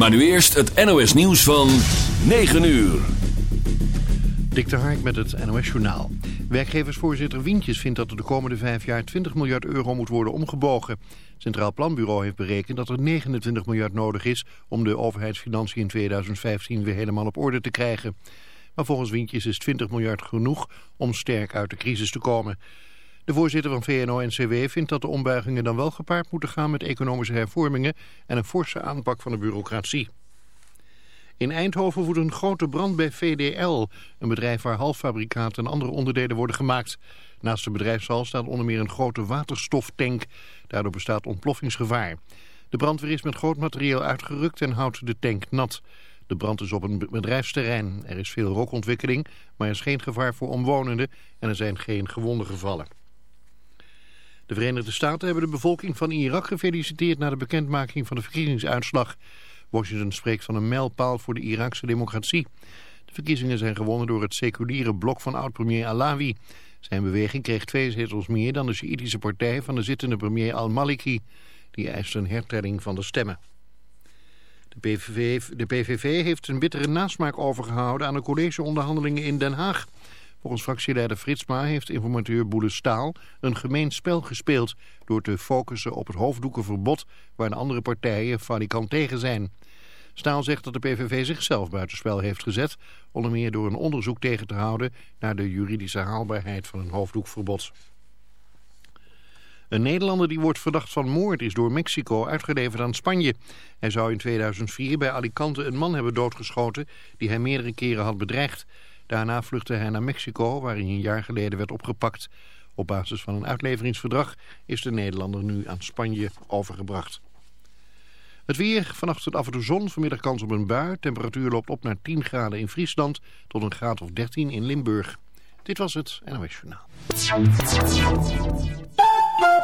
Maar nu eerst het NOS nieuws van 9 uur. Dik de Hark met het NOS Journaal. Werkgeversvoorzitter Wientjes vindt dat er de komende vijf jaar 20 miljard euro moet worden omgebogen. Centraal Planbureau heeft berekend dat er 29 miljard nodig is om de overheidsfinanciën in 2015 weer helemaal op orde te krijgen. Maar volgens Wientjes is 20 miljard genoeg om sterk uit de crisis te komen. De voorzitter van VNO-NCW vindt dat de ombuigingen dan wel gepaard moeten gaan met economische hervormingen en een forse aanpak van de bureaucratie. In Eindhoven woedt een grote brand bij VDL, een bedrijf waar halffabrikaten en andere onderdelen worden gemaakt. Naast de bedrijfshal staat onder meer een grote waterstoftank. Daardoor bestaat ontploffingsgevaar. De brandweer is met groot materieel uitgerukt en houdt de tank nat. De brand is op een bedrijfsterrein. Er is veel rookontwikkeling, maar er is geen gevaar voor omwonenden en er zijn geen gewonden gevallen. De Verenigde Staten hebben de bevolking van Irak gefeliciteerd na de bekendmaking van de verkiezingsuitslag. Washington spreekt van een mijlpaal voor de Iraakse democratie. De verkiezingen zijn gewonnen door het seculiere blok van oud-premier Alawi. Zijn beweging kreeg twee zetels meer dan de Sjiitische partij van de zittende premier al-Maliki. Die eist een hertelling van de stemmen. De PVV, de PVV heeft een bittere nasmaak overgehouden aan de collegeonderhandelingen in Den Haag. Volgens fractieleider Fritsma heeft informateur Boele Staal een gemeen spel gespeeld... door te focussen op het hoofddoekenverbod waar de andere partijen valikant tegen zijn. Staal zegt dat de PVV zichzelf buitenspel heeft gezet... onder meer door een onderzoek tegen te houden naar de juridische haalbaarheid van een hoofddoekverbod. Een Nederlander die wordt verdacht van moord is door Mexico uitgeleverd aan Spanje. Hij zou in 2004 bij Alicante een man hebben doodgeschoten die hij meerdere keren had bedreigd. Daarna vluchtte hij naar Mexico, waar hij een jaar geleden werd opgepakt. Op basis van een uitleveringsverdrag is de Nederlander nu aan Spanje overgebracht. Het weer, vannacht af en toe zon, vanmiddag kans op een bui. Temperatuur loopt op naar 10 graden in Friesland tot een graad of 13 in Limburg. Dit was het NOS Journaal.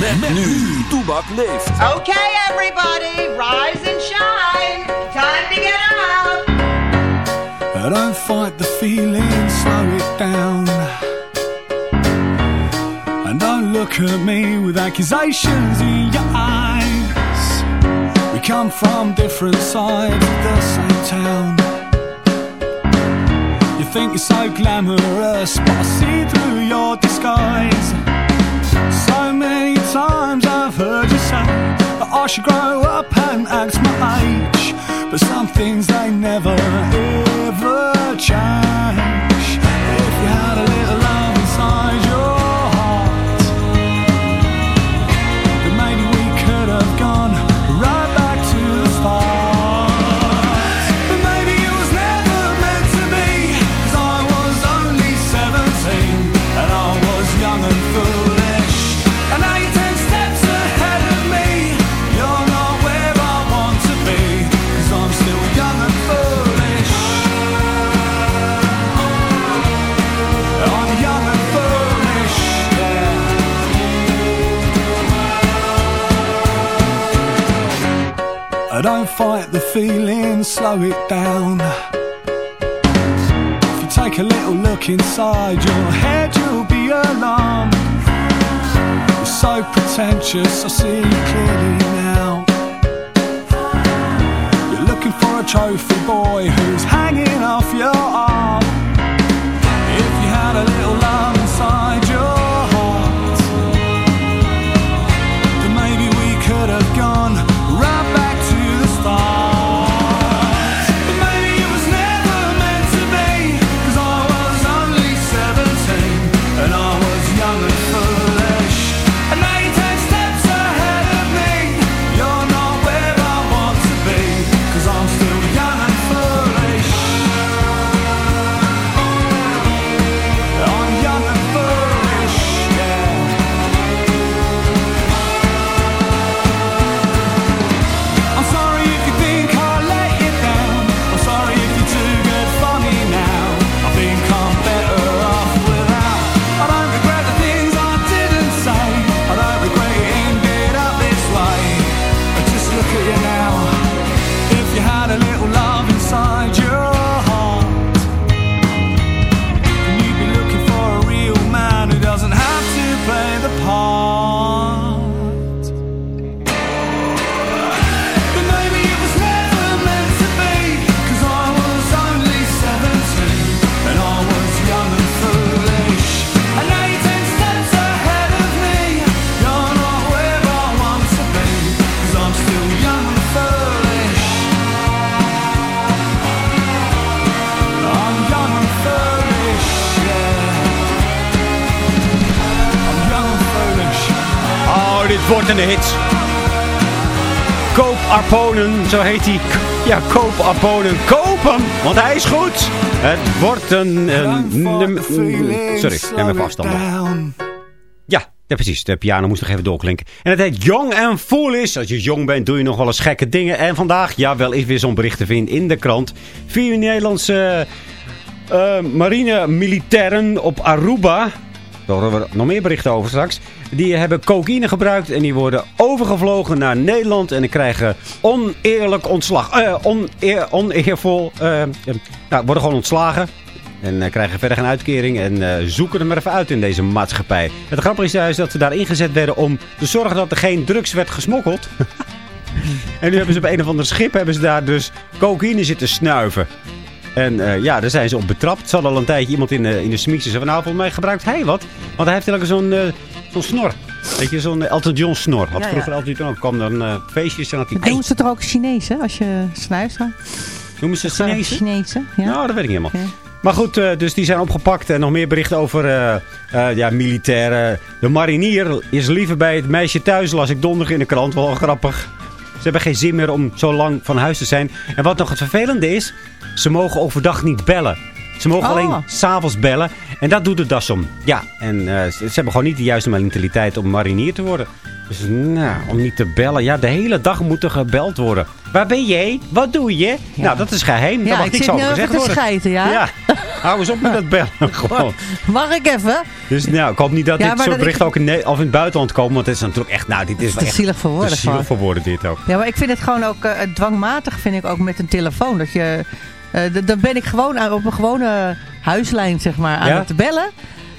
Met, nu. Toebak leeft. Okay, everybody, rise and shine. Time to get up. I don't fight the feeling, slow it down. And don't look at me with accusations in your eyes. We come from different sides of the same town. You think you're so glamorous, but I see through your disguise. Times I've heard you say that I should grow up and act my age. But some things they never ever change. Don't fight the feeling, slow it down. If you take a little look inside your head, you'll be alarmed. You're so pretentious, I see you clearly now. You're looking for a trophy boy who's hanging off your arm. If you had a little love inside een. Koop Arponen, zo heet hij. Ja, koop Arponen. Koop hem, want hij is goed. Het wordt een... een num- sorry, neem even afstand. Ja, ja, precies. De piano moest nog even doorklinken. En het heet Young and Foolish. Als je jong bent, doe je nog wel eens gekke dingen. En vandaag, ja, wel is weer zo'n bericht te vinden in de krant. Vier Nederlandse eh, marine militairen op Aruba. Daar horen we nog meer berichten over straks. Die hebben cocaïne gebruikt en die worden overgevlogen naar Nederland. En die krijgen oneerlijk ontslag. Eh, oneer, oneervol. eh, nou, worden gewoon ontslagen. En eh, krijgen verder geen uitkering. En eh, zoeken er maar even uit in deze maatschappij. Het grappige is juist dat ze daar ingezet werden om te zorgen dat er geen drugs werd gesmokkeld. en nu hebben ze op een of ander schip hebben ze daar dus cocaïne zitten snuiven. En eh, ja, daar zijn ze op betrapt. Ze hadden al een tijdje iemand in de, in de smiekjes. Van, nou, volgens mij gebruikt hij wat. Want hij heeft eigenlijk zo'n eh, zo'n snor. Weet je, zo'n Elton John snor. Had Ja, ja. vroeger Elton John ook. kwam dan feestjes en had hij... Dat doen ze toch ook Chinees, hè? Als je snuift zo. Noemen ze Chinezen? Chinezen, ja. Nou, dat weet ik niet helemaal. Ja. Maar goed, dus die zijn opgepakt. En nog meer berichten over eh, ja, militairen. De marinier is liever bij het meisje thuis, las ik donderdag in de krant. Wel grappig. Ze hebben geen zin meer om zo lang van huis te zijn. En wat nog het vervelende is, ze mogen overdag niet bellen. Ze mogen Oh. alleen s'avonds bellen. En dat doet de das om. Ja, en eh, ze, ze hebben gewoon niet de juiste mentaliteit om marinier te worden. Dus nou, om niet te bellen. Ja, de hele dag moet er gebeld worden. Waar ben jij? Wat doe je? Nou, dat is geheim. Daar Ja, mag ik niks over nu gezegd te worden. schijten, ja? Ja, hou eens op met dat bellen. Gewoon. Mag ik even? Dus nou, ik hoop niet dat Ja, dit soort dat berichten ik- ook in, of in het buitenland komen. Want het is natuurlijk echt, nou, dit is is te echt zielig voor woorden zielig voor woorden dit ook. Ja, maar ik vind het gewoon ook eh, dwangmatig, vind ik ook met een telefoon. Dat je, dan ben ik gewoon aan- op een gewone huislijn, zeg maar, aan Ja? het bellen.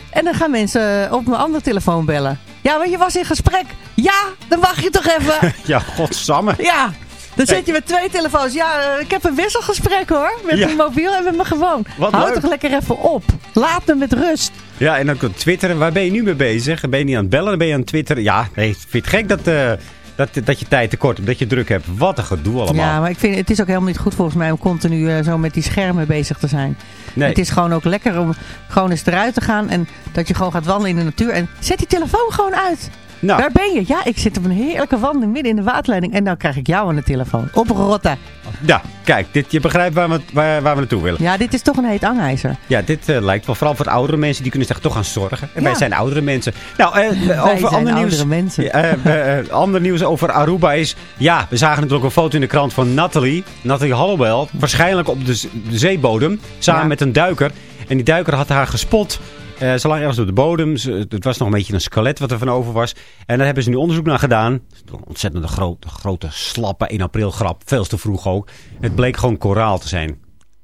En dan gaan mensen op mijn andere telefoon bellen. Ja, want je was in gesprek. Ja, dan wacht je toch even. Ja, godsamme. ja, dan zit je met twee telefoons. Ja, eh, ik heb een wisselgesprek hoor. Met Ja. mijn mobiel en met mijn gewoon. Wat Houd leuk. toch lekker even op. Laat me met rust. Ja, en dan op Twitter. Waar ben je nu mee bezig? Ben je niet aan het bellen? Dan ben je aan het Twitter. Ja, nee, ik vind het gek dat, eh, dat, dat je tijd tekort hebt. Dat je druk hebt. Wat een gedoe allemaal. Ja, maar ik vind het is ook helemaal niet goed volgens mij om continu eh, zo met die schermen bezig te zijn. Nee. Het is gewoon ook lekker om gewoon eens eruit te gaan en dat je gewoon gaat wandelen in de natuur. En zet die telefoon gewoon uit. Nou. Daar ben je. Ja, ik zit op een heerlijke wandeling midden in de waterleiding en dan krijg ik jou aan de telefoon. Oprotten. Ja, kijk, dit, je begrijpt waar we, waar, waar we naartoe willen. Ja, dit is toch een heet angijzer. Ja, dit eh, lijkt wel vooral voor oudere mensen. Die kunnen zich toch gaan zorgen. En wij zijn oudere mensen. Nou, Wij over zijn ander nieuws. mensen. Eh, ander nieuws over Aruba is... Ja, we zagen natuurlijk een foto in de krant van Natalie. Natalie Hollowell. Waarschijnlijk op de, zeebodem. Samen Ja. met een duiker. En die duiker had haar gespot. Eh ze lag ergens op de bodem. Ze- het was nog een beetje een skelet wat er van over was. En daar hebben ze nu onderzoek naar gedaan. Een ontzettende grote, grote slappe 1 april grap. Veel te vroeg ook. Het bleek gewoon koraal te zijn.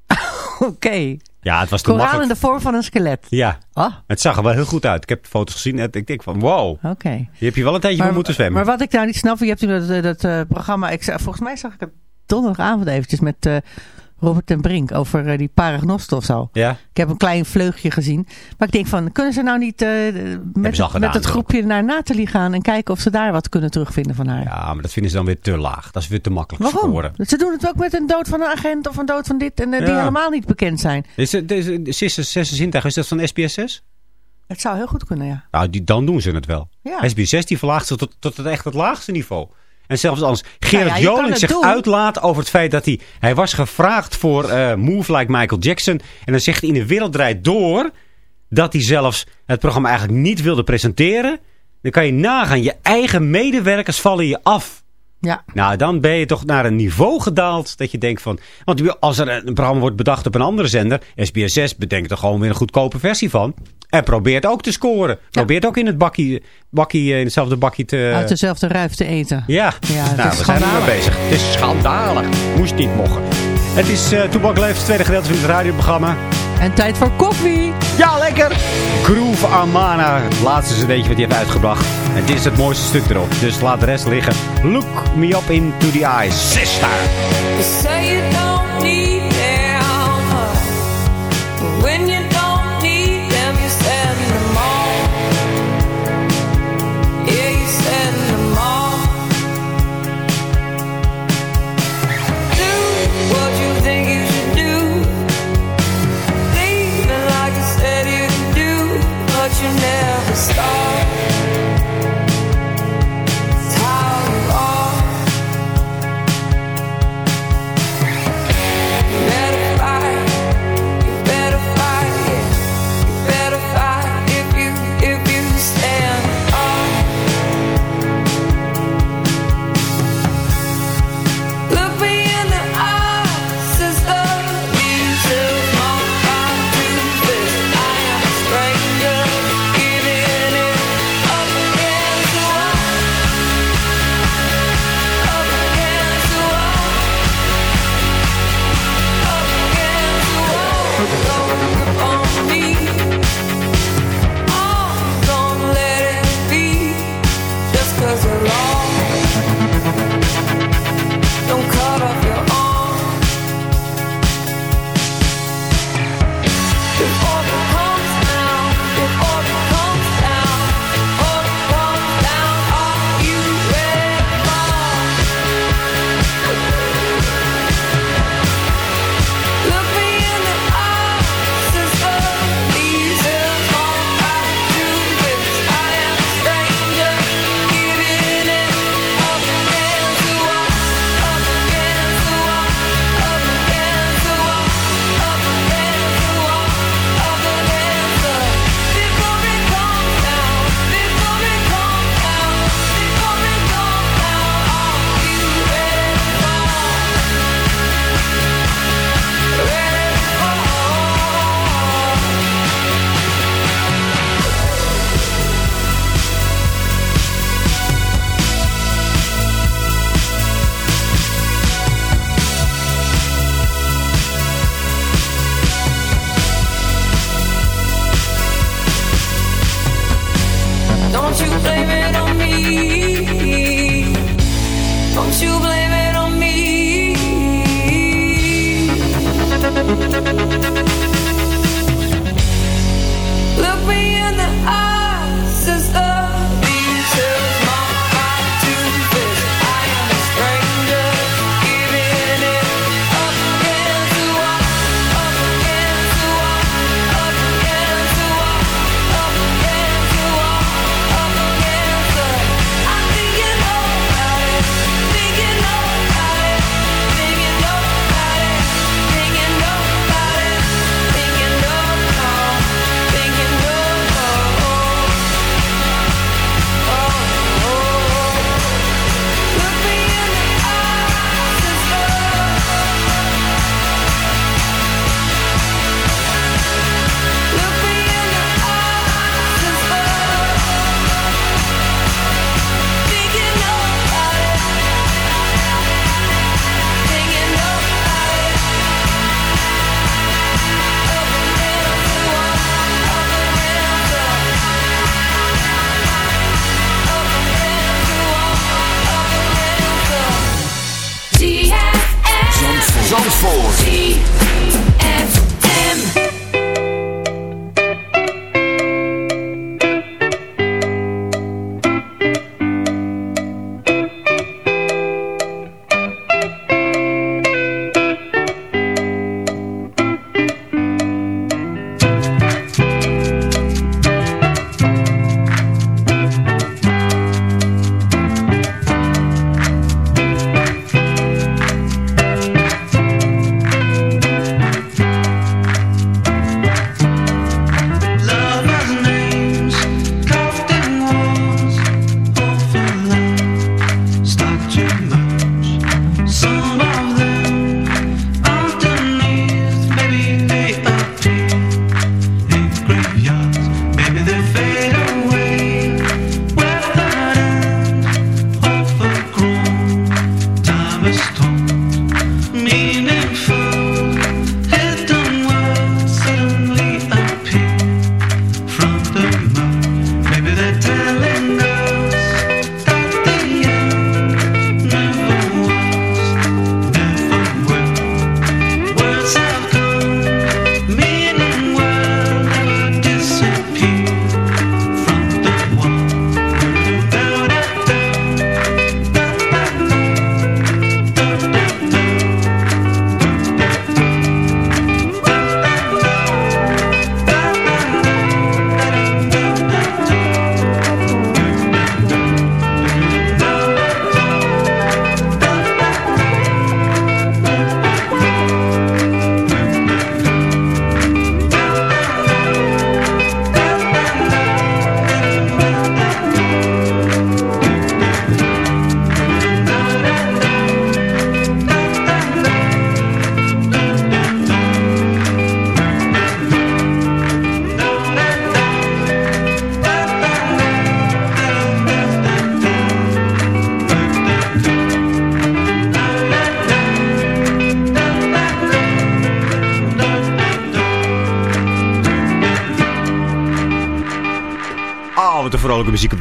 Oké. Ja, het was Koraal in de vorm van een skelet. Ja, Oh, het zag er wel heel goed uit. Ik heb de foto's gezien en ik denk van wow. oké. Je hebt hier wel een tijdje moeten zwemmen. Maar wat ik nou niet snap, je hebt toen dat, dat eh, programma, ik, volgens mij zag ik het donderdagavond eventjes met eh, Robert ten Brink over eh, die paragnost of zo. ja? Ik heb een klein vleugje gezien. Maar ik denk van, kunnen ze nou niet eh, met, ze gedaan, met het groepje naar Nathalie gaan en kijken of ze daar wat kunnen terugvinden van haar? ja, maar dat vinden ze dan weer te laag. Dat is weer te makkelijk Waarom? scoren. Ze doen het ook met een dood van een agent of een dood van dit en eh, die helemaal niet bekend zijn. Is het, deze, de zesde, zintuig, is dat van SBS 6? Het zou heel goed kunnen, ja. Nou, die, dan doen ze het wel. Ja. SBS 6 die verlaagt zich tot, tot het echt het laagste niveau. En zelfs als Gerard Nou ja, Joling zich doen. uitlaat over het feit dat hij... Hij was gevraagd voor eh, Move Like Michael Jackson. En dan zegt hij in de wereld draait door... dat hij zelfs het programma eigenlijk niet wilde presenteren. Dan kan je nagaan. Je eigen medewerkers vallen je af. Ja, Nou, dan ben je toch naar een niveau gedaald dat je denkt van... Want als er een programma wordt bedacht op een andere zender... SBS 6 bedenkt er gewoon weer een goedkope versie van. En probeert ook te scoren. Probeert ook in het bakkie, bakkie, eh, in hetzelfde bakkie te... uit dezelfde ruif te eten. Ja, nou, we zijn er mee bezig. Het is schandalig. Moest niet mogen. Het is uh, Leeft, het tweede gedeelte van het radioprogramma. En tijd voor koffie. Ja, lekker! Groove Amana, het laatste cd'tje wat hij heeft uitgebracht. En dit is het mooiste stuk erop. Dus laat de rest liggen. Look me up into the eyes. Sister!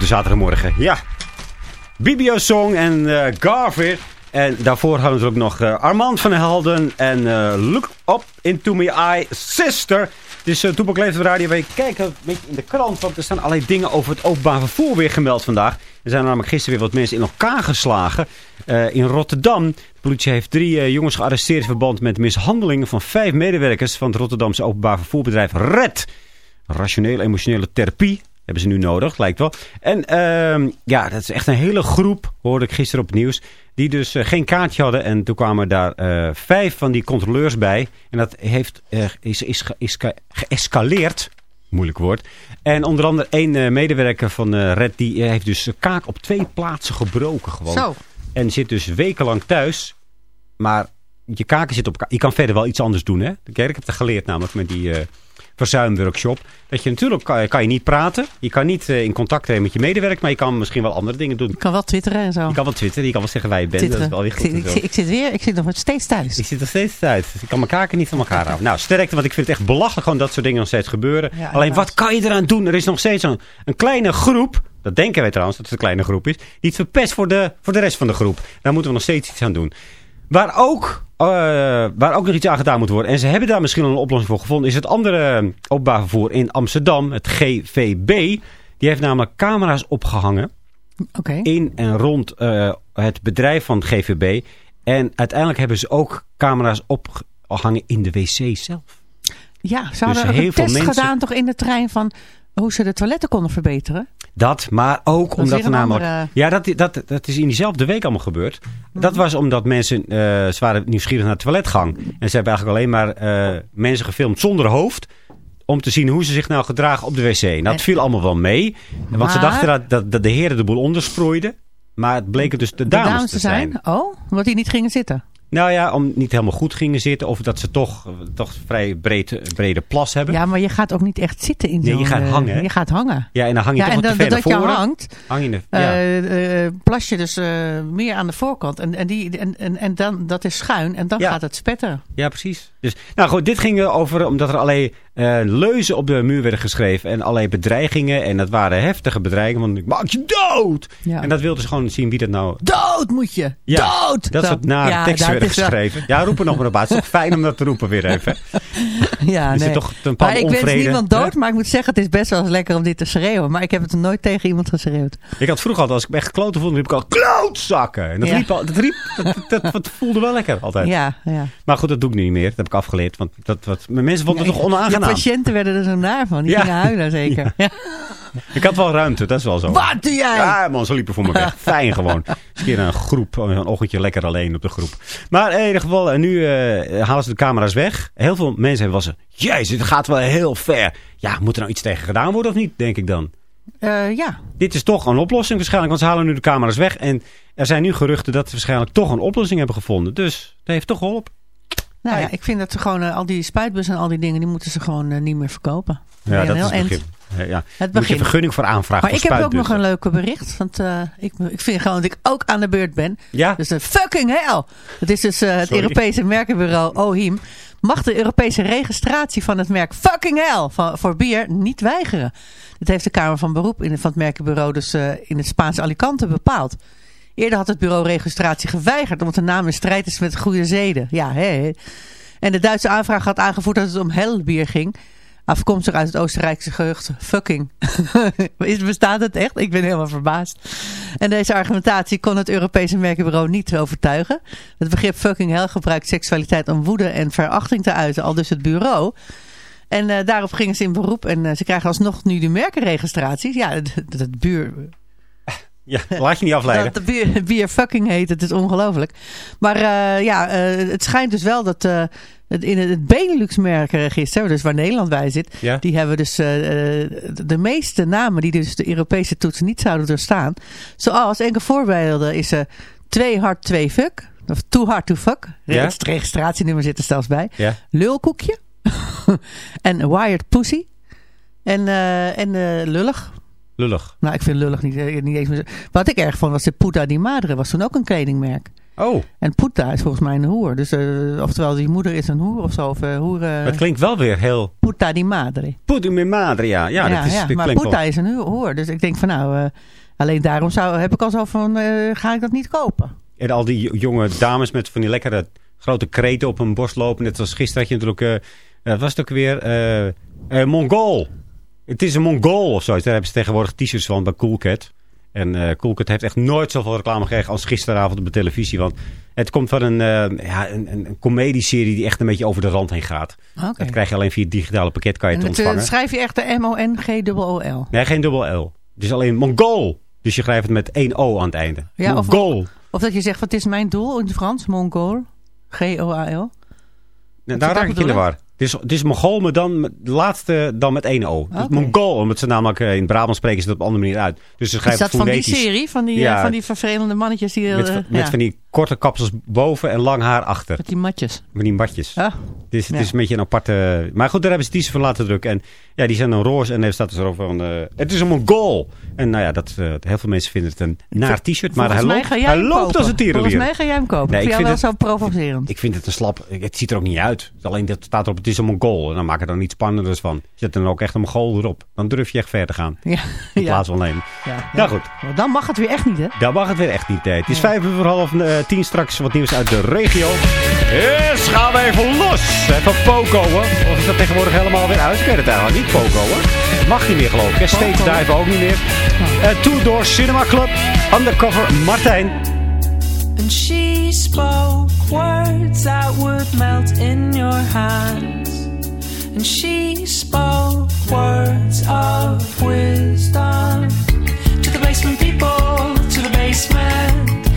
Zaterdagmorgen. Ja, Bibio Song en eh Garver. En daarvoor hadden we ook nog eh, Armand van Helden en eh, Look Up Into My Eye Sister. Het is uh, op Radio. We kijken een beetje in de krant, want er staan allerlei dingen over het openbaar vervoer weer gemeld vandaag. Er zijn namelijk gisteren weer wat mensen in elkaar geslagen in Rotterdam. De politie heeft drie jongens gearresteerd in verband met mishandelingen van vijf medewerkers van het Rotterdamse openbaar vervoerbedrijf RED. Rationele emotionele therapie hebben ze nu nodig, lijkt wel. En ehm, ja, dat is echt een hele groep, hoorde ik gisteren op het nieuws, die dus eh, geen kaartje hadden. En toen kwamen daar eh, vijf van die controleurs bij. En dat heeft, eh, is, is, is ge- geëscaleerd. Moeilijk woord. En onder andere één medewerker van Red, die heeft dus zijn kaak op twee plaatsen gebroken gewoon. Zo. En zit dus wekenlang thuis. Maar je kaken zit op elkaar. Je kan verder wel iets anders doen, hè? Kijk, ik heb het geleerd namelijk met die verzuimworkshop. Dat je natuurlijk kan, kan je niet praten. Je kan niet eh, in contact treden met je medewerker. Maar je kan misschien wel andere dingen doen. Ik kan wel twitteren en zo. Je kan wel twitteren. Je kan wel zeggen waar je bent. Dat is Twitteren. wel weer ik, goed. ik, ik zit weer, ik zit nog steeds thuis. Ik zit er steeds uit. Ik kan mijn kaken niet van elkaar houden. Nou, sterkte, want ik vind het echt belachelijk gewoon dat soort dingen nog steeds gebeuren. Ja, Alleen, wat kan je eraan doen? Er is nog steeds een, een kleine groep. Dat denken wij trouwens, dat het een kleine groep is. Die het verpest voor de, voor de rest van de groep. Daar moeten we nog steeds iets aan doen. Waar ook, waar ook nog iets aan gedaan moet worden. En ze hebben daar misschien al een oplossing voor gevonden. Is het andere eh, openbaar vervoer in Amsterdam. Het GVB. Die heeft namelijk camera's opgehangen in en rond eh, het bedrijf van GVB. En uiteindelijk hebben ze ook camera's opgehangen in de wc zelf. Ja, ze hadden Dus een test mensen- gedaan toch in de trein van hoe ze de toiletten konden verbeteren. Dat, maar ook omdat er namelijk... andere- Ja, dat, dat, dat is in diezelfde week allemaal gebeurd. Dat was omdat mensen... eh ze waren nieuwsgierig naar de toiletgang. En ze hebben eigenlijk alleen maar eh, mensen gefilmd zonder hoofd. Om te zien hoe ze zich nou gedragen op de wc. Nou, dat viel allemaal wel mee. Want ze dachten dat, dat, dat de heren de boel ondersproeiden. Maar het bleken dus de dames, te zijn. Oh, omdat die niet gingen zitten. Nou ja, om niet helemaal goed gingen zitten. Of dat ze toch, eh, toch vrij breed, brede plas hebben. Ja, maar je gaat ook niet echt zitten in Nee, je zo'n, gaat eh, hangen, hè? Je gaat hangen. Ja, en dan hang je Ja, toch en te dan, ver dat je hangt, Hang je de, ja. eh, eh, plas je dus eh, meer aan de voorkant. En, en, die, en, en, en dan, dat is schuin en dan Ja. gaat het spetteren. Ja, precies. Dus, nou goed, dit ging over omdat er allerlei eh, leuzen op de muur werden geschreven. En allerlei bedreigingen. En dat waren heftige bedreigingen. Want ik maak je dood! Ja. En dat wilden ze gewoon zien wie dat nou... Dood moet je! Ja, Dood! Dat soort nare Ja, teksten werden wel- geschreven. Ja, roepen nog maar op. Het is toch fijn om dat te roepen weer even. Ja, Is nee. toch een maar ik wens onvrede, niemand dood, maar ik moet zeggen, het is best wel eens lekker om dit te schreeuwen. Maar ik heb het nooit tegen iemand geschreeuwd. Ik had vroeger altijd, als ik me echt kloten voelde, riep ik al klootzakken. En dat, riep al, dat, riep, dat, dat, dat voelde wel lekker altijd. Ja, ja. Maar goed, dat doe ik nu niet meer. Dat ik afgeleerd. Want dat, wat, mensen vonden het toch De onaangenaam. patiënten werden er zo naar van. Die Ja. gingen huilen zeker. Ja. Ik had wel ruimte, dat is wel zo. Wat doe jij? Ja, man, ze liepen voor me weg. Fijn gewoon. Eens een keer een groep, een ochtendje lekker alleen op de groep. Maar in ieder geval, en nu eh, halen ze de camera's weg. Heel veel mensen hebben was jezus, het gaat wel heel ver. Ja, moet er nou iets tegen gedaan worden of niet, denk ik dan. Eh, ja. Dit is toch een oplossing waarschijnlijk, want ze halen nu de camera's weg. En er zijn nu geruchten dat ze waarschijnlijk toch een oplossing hebben gevonden. Dus dat heeft toch geholpen. Nou ja, ik vind dat ze gewoon eh, al die spuitbussen en al die dingen, die moeten ze gewoon eh, niet meer verkopen. Ja, dat een is het begin. Ja, ja. Het Moet je begin. vergunning voor aanvragen Maar voor ik heb ook nog een leuke bericht. Want eh, ik, ik vind gewoon dat ik ook aan de beurt ben. Ja? Dus de fucking hell. Het is dus het Sorry. Europese merkenbureau OHIM. Mag de Europese registratie van het merk fucking hell van, voor bier niet weigeren. Dat heeft de Kamer van Beroep in, van het merkenbureau dus in het Spaanse Alicante bepaald. Eerder had het bureau registratie geweigerd omdat de naam in strijd is met goede zeden. Ja, hè. En de Duitse aanvraag had aangevoerd dat het om hellbier ging. Afkomstig uit het Oostenrijkse gehucht fucking. Bestaat het echt? Ik ben helemaal verbaasd. En deze argumentatie kon het Europese merkenbureau niet overtuigen. Het begrip fucking hell gebruikt seksualiteit om woede en verachting te uiten, al dus het bureau. En eh, daarop gingen ze in beroep en eh, ze krijgen alsnog nu de merkenregistraties. Ja, het, het buur, Ja, laat je niet afleiden. dat de bier, bier fucking heet, het is ongelooflijk. Maar eh, ja, eh, het schijnt dus wel dat eh, het in het Benelux-merkenregister, dus waar Nederland bij zit, Ja. die hebben dus de meeste namen die dus de Europese toetsen niet zouden doorstaan. Zoals, enkele voorbeelden is twee hard, twee fuck. Of too hard to fuck. Ja. Het registratienummer zit er zelfs bij. Ja. Lulkoekje. en wired pussy. En, en lullig. Lullig. Nou, ik vind lullig niet, eh, niet eens meer Wat ik erg vond was de Puta di Madre. Was toen ook een kledingmerk. Oh, En Puta is volgens mij een hoer. Dus, eh, oftewel, die moeder is een hoer of zo. Of uh, hoer, het klinkt wel weer heel... Puta di madre. Puta mi madre, ja. Ja, dat is, dat maar Puta wel... is een hoer. Dus ik denk van nou, alleen daarom zou, heb ik al zo van, ga ik dat niet kopen. En al die jonge dames met van die lekkere grote kreten op hun borst lopen. Net als gisteren had je natuurlijk... was het ook weer... Mongool. Het is een Mongool of zoiets. Daar hebben ze tegenwoordig t-shirts van bij Coolcat. En Coolcat heeft echt nooit zoveel reclame gekregen als gisteravond op de televisie. Want het komt van een, eh, ja, een, een, comedieserie die echt een beetje over de rand heen gaat. Dat krijg je alleen via het digitale pakket kan je En het eh, ontvangen. schrijf je echt de M-O-N-G-O-O-L. Nee, geen dubbel L. Het is alleen Mongool. Dus je schrijft het met één O aan het einde. Ja, of- Mongool. Of dat je zegt, wat is mijn doel in het Frans? Mongool. G-O-A-L. Nou, daar raak ik in de war. Het is, het is Mongool, maar dan de laatste dan met één O. Dus Oké. Mongool, omdat ze namelijk eh, in Brabant spreken ze dat op een andere manier uit. Dus ze Is schrijven dat het van die serie? Van die, eh, van die vervelende mannetjes die... Met, eh, met ja, van die korte kapsels boven en lang haar achter. met die matjes. Met die matjes. Ah, Dus het Ja. is een beetje een aparte... Maar goed, daar hebben ze t-shirts van laten drukken. En ja, die zijn dan roze. En daar staat er zo van... het is een Mongool. En nou ja, dat, heel veel mensen vinden het een naar t-shirt. Maar hij loopt, hij loopt kopen. als een tierenlier. Volgens mij ga jij hem kopen. Nee, ik ik vind jou vind wel zo provocerend. Ik vind het een slap. Het ziet er ook niet uit. Alleen dat staat erop, het is een Mongool. En dan maak er dan iets spannenders van. Zet er dan ook echt een Mongool erop. Dan durf je echt ver te gaan. Ja, In ja. plaats van alleen. Ja, Nou goed, Maar Dan mag het weer echt niet, hè? daar mag het weer echt niet. eh. Het is vijf uur voor half eh, tien. Straks wat nieuws uit de regio. Yes, gaan we even los. Even Poco, hoor. Of is dat tegenwoordig helemaal weer uit? Ik weet het eigenlijk niet, Poco, hoor. Mag niet meer, geloof ik. hè. Stage Dive ook niet meer. Uh, Two Door Cinema Club. Undercover Martijn. And she spoke words that would melt in your hands. And she spoke words of wisdom. To the basement people, to the basement.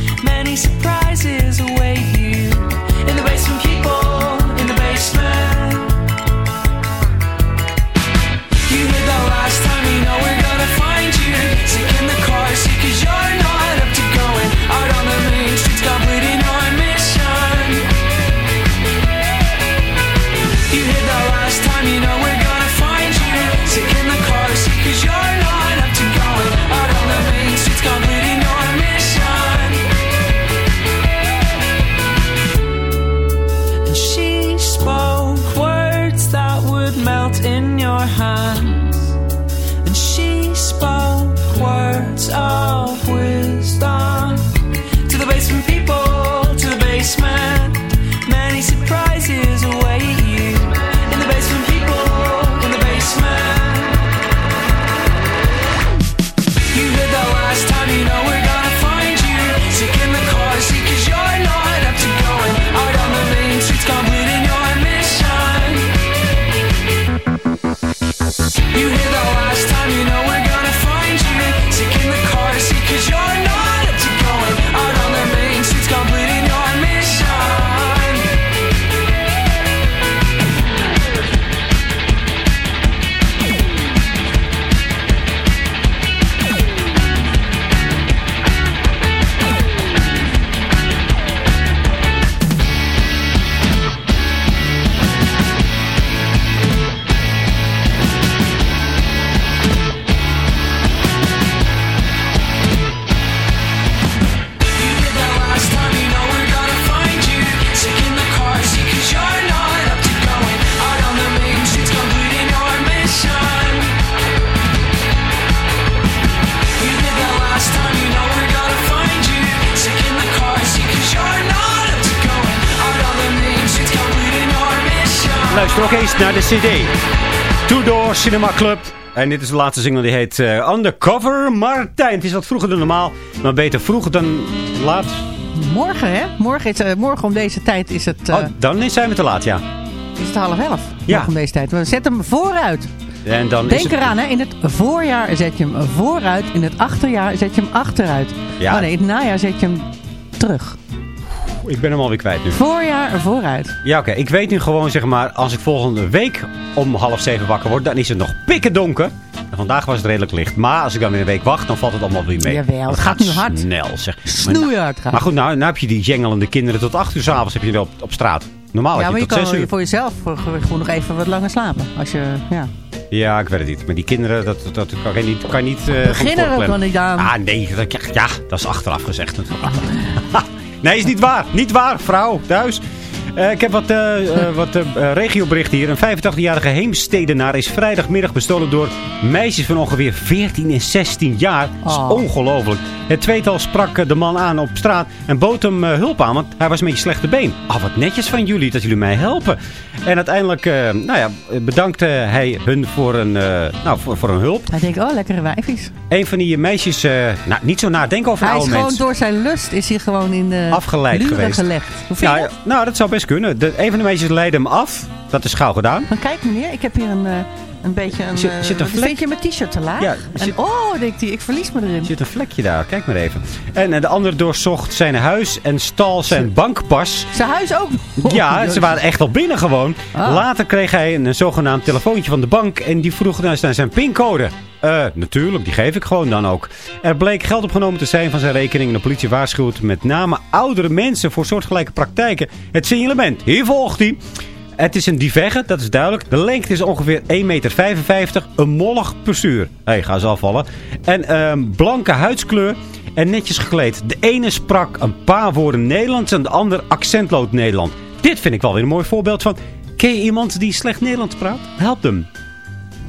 Luister ook eens naar de cd. Two Door Cinema Club. En dit is de laatste single die heet eh, Undercover Martijn. Het is wat vroeger dan normaal. Maar beter vroeg dan laat. Morgen, hè? Morgen, is, eh, morgen om deze tijd is het, eh, Oh, dan zijn we te laat, ja. is het half elf. Ja. Morgen om deze tijd. We zetten hem vooruit. En dan is Denk het- eraan, hè? in het voorjaar zet je hem vooruit. In het achterjaar zet je hem achteruit. Ja. Oh nee, in het najaar zet je hem terug. Ik ben hem alweer kwijt nu. Voorjaar vooruit. Ja, oké. Ik weet nu gewoon, zeg maar, als ik volgende week om half zeven wakker word, dan is het nog pikken donker. En vandaag was het redelijk licht. Maar als ik dan weer een week wacht, dan valt het allemaal weer mee. Jawel, het gaat nu hard. Snel, zeg. Snoeihard gaat Maar goed, nou, nou heb je die jengelende kinderen tot acht uur s'avonds heb je wel op, op straat. Normaal ja, heb maar je je tot kan zes uur. voor jezelf voor- gewoon nog even wat langer slapen. Als je, ja. Ja, ik weet het niet. Maar die kinderen, dat, dat, dat kan je niet... Kan je niet goed Beginnen ook wel niet aan. Ah, nee. Dat, ja, ja, dat is achteraf gezegd natuurlijk. Nee, is niet waar. Niet waar, vrouw, thuis. Eh, ik heb wat, eh, wat regioberichten hier. Een 85-jarige Heemstedenaar is vrijdagmiddag bestolen door meisjes van ongeveer 14 en 16 jaar. Dat is Oh. ongelooflijk. Het tweetal sprak de man aan op straat en bood hem hulp aan, want hij was een beetje slechte been. Ah, wat netjes van jullie dat jullie mij helpen. En uiteindelijk nou ja, bedankte hij hun voor een, nou, voor, voor een hulp. Hij denkt, oh, lekkere wijfies. Een van die meisjes, nou, niet zo nadenken over Hij is oude gewoon mensen. door zijn lust is hij gewoon in de Afgeleid geweest. gelegd. Hoe vind Ja, je dat? nou, dat zou best kunnen. De, meisjes leidde hem af. Dat is gauw gedaan. Maar kijk meneer, ik heb hier een, eh, een beetje een... Zit- eh, zit een vlek? Vind je mijn t-shirt te laag? Ja, en, oh, denkt hij, ik verlies me erin. Er zit een vlekje daar, kijk maar even. En eh, de ander doorzocht zijn huis en stal zijn bankpas. Zijn huis ook. Ja, ze waren echt al binnen gewoon. Ah. Later kreeg hij een, zogenaamd telefoontje van de bank en die vroeg naar zijn- zijn pincode. Eh, natuurlijk, die geef ik gewoon dan ook. Er bleek geld opgenomen te zijn van zijn rekening en de politie waarschuwt met name oudere mensen voor soortgelijke praktijken. Het signalement, hier volgt hij. Het is een divegge, dat is duidelijk. De lengte is ongeveer 1,55 meter. Een mollig postuur. Hé, hey, ga eens afvallen. En ehm, blanke huidskleur en netjes gekleed. De ene sprak een paar woorden Nederlands en de ander accentloos Nederland. Dit vind ik wel weer een mooi voorbeeld van... Ken je iemand die slecht Nederlands praat? Help hem.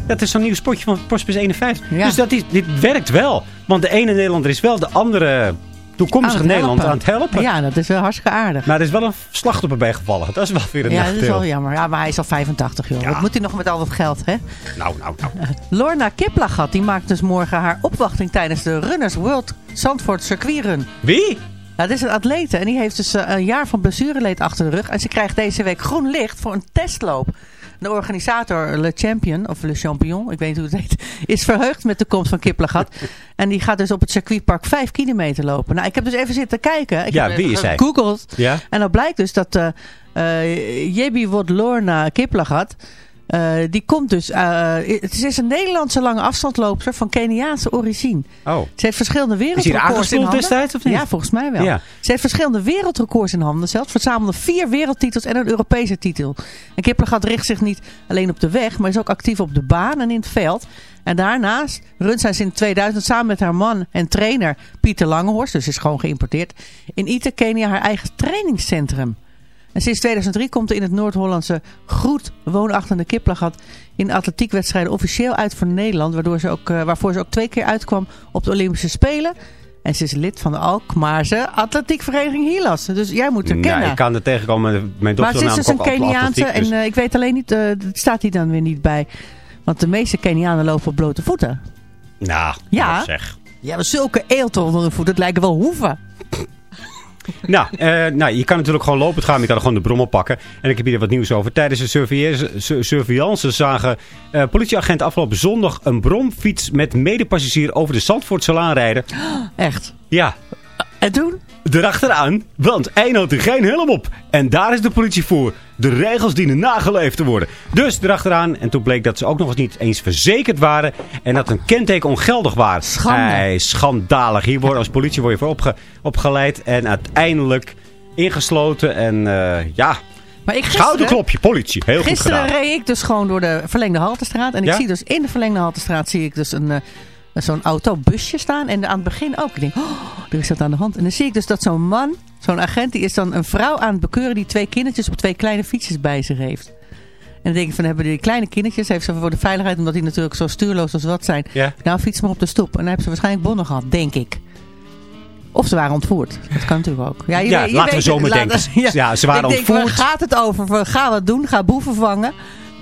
Dat is zo'n nieuw spotje van Postbus 51. Ja. Dus dat is, dit werkt wel. Want de ene Nederlander is wel de andere toekomstige Aan Nederland helpen. aan het helpen. Ja, dat is wel hartstikke aardig. Maar er is wel een slachtoffer bij gevallen. Dat is wel weer een Ja, dat is wel jammer. Ja, maar hij is al 85, joh. Ja. Wat moet hij nog met al dat geld, hè? Nou, nou, nou. Lorna Kiplagat, die maakt dus morgen haar opwachting tijdens de Runners World Zandvoort Circuitrun. Wie? Ja, dit is een atlete en die heeft dus eh, een jaar van blessureleed achter de rug. En ze krijgt deze week groen licht voor een testloop. De organisator Le Champion, of Le Champion, ik weet niet hoe het heet, is verheugd met de komst van Kiplagat. en die gaat dus op het circuitpark 5 kilometer lopen. Nou, ik heb dus even zitten kijken. Ik Ja, heb wie is hij? gegoogeld. Ja? En dan blijkt dus dat uh, uh, Jebi Wot Lorna Kiplagat, uh, die komt dus... Uh, het is een Nederlandse lange afstandloopster van Keniaanse origine. Oh. Ze heeft verschillende wereldrecords in handen. destijds of niet? Ja, volgens mij wel. Ja. Ze heeft verschillende wereldrecords in handen zelfs. Verzamelde vier wereldtitels en een Europese titel. En Kiplagat richt zich niet alleen op de weg, maar is ook actief op de baan en in het veld. En daarnaast runt zij sinds 2000 samen met haar man en trainer Pieter Langehorst, dus is gewoon geïmporteerd, in Ite, Kenia haar eigen trainingscentrum. En sinds 2003 komt er in het Noord-Hollandse Groet woonachtende Kiplagat in atletiekwedstrijden officieel uit voor Nederland. Waardoor ze ook, uh, waarvoor ze ook twee keer uitkwam op de Olympische Spelen. En ze is lid van de Alkmaarse atletiekvereniging Hilas. Dus jij moet haar kennen. Ja, ik kan er tegenkomen. Mijn maar dochter ze is dus een Keniaanse. Dus... En uh, ik weet alleen niet, uh, dat staat hier dan weer niet bij. Want de meeste Kenianen lopen op blote voeten. Nou, ja. zeg. Ja, maar zulke eelt onder hun voet. Het lijken wel hoeven. Nou, uh, nou, je kan natuurlijk gewoon lopend gaan. Maar je kan gewoon de brom oppakken. En ik heb hier wat nieuws over. Tijdens de surveillance, surveillance zagen uh, politieagenten afgelopen zondag een bromfiets met medepassagier over de Zandvoortselaan rijden. Echt? Ja. En toen? Erachteraan, want hij had er geen helm op. En daar is de politie voor. De regels dienen nageleefd te worden. Dus erachteraan. En toen bleek dat ze ook nog eens niet eens verzekerd waren. En dat een kenteken ongeldig was. Schande. Schandalig. Hier wordt als politie word je voor opge opgeleid. En uiteindelijk ingesloten. En uh, ja... Maar ik gisteren, Schouderklopje, politie. Heel goed gisteren gedaan. reed ik dus gewoon door de verlengde Haltestraat. En ja? ik zie dus in de verlengde Haltestraat zie ik dus een... Zo'n autobusje staan. En aan het begin ook. Ik denk, oh, er is dat aan de hand. En dan zie ik dus dat zo'n man, zo'n agent, die is dan een vrouw aan het bekeuren die twee kindertjes op twee kleine fietsjes bij zich heeft. En dan denk ik van, hebben die kleine kindertjes, heeft ze voor de veiligheid, omdat die natuurlijk zo stuurloos als wat zijn. Ja. Nou, fiets maar op de stoep. En dan hebben ze waarschijnlijk bonnen gehad, denk ik. Of ze waren ontvoerd. Dat kan natuurlijk ook. Ja, je, ja je laten weet, we zo denken. Ja, ja, ze waren ik ontvoerd. Denk, waar gaat het over? Ga wat doen, ga boeven vangen.